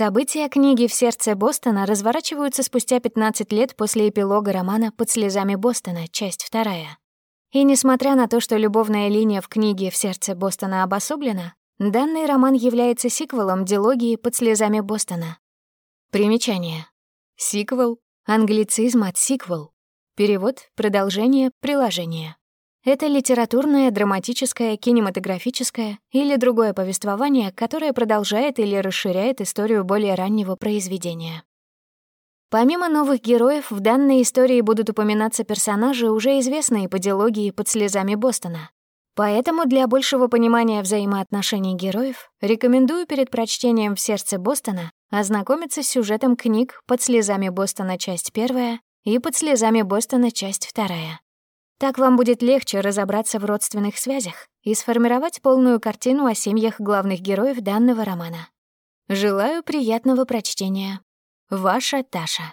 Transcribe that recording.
События книги «В сердце Бостона» разворачиваются спустя 15 лет после эпилога романа «Под слезами Бостона», часть вторая. И несмотря на то, что любовная линия в книге «В сердце Бостона» обособлена, данный роман является сиквелом дилогии «Под слезами Бостона». Примечание. Сиквел — англицизм от сиквел. Перевод, продолжение, приложение. Это литературное, драматическое, кинематографическое или другое повествование, которое продолжает или расширяет историю более раннего произведения. Помимо новых героев, в данной истории будут упоминаться персонажи, уже известные по диалогии «Под слезами Бостона». Поэтому для большего понимания взаимоотношений героев рекомендую перед прочтением «В сердце Бостона» ознакомиться с сюжетом книг «Под слезами Бостона. Часть первая» и «Под слезами Бостона. Часть вторая». Так вам будет легче разобраться в родственных связях и сформировать полную картину о семьях главных героев данного романа. Желаю приятного прочтения. Ваша Таша.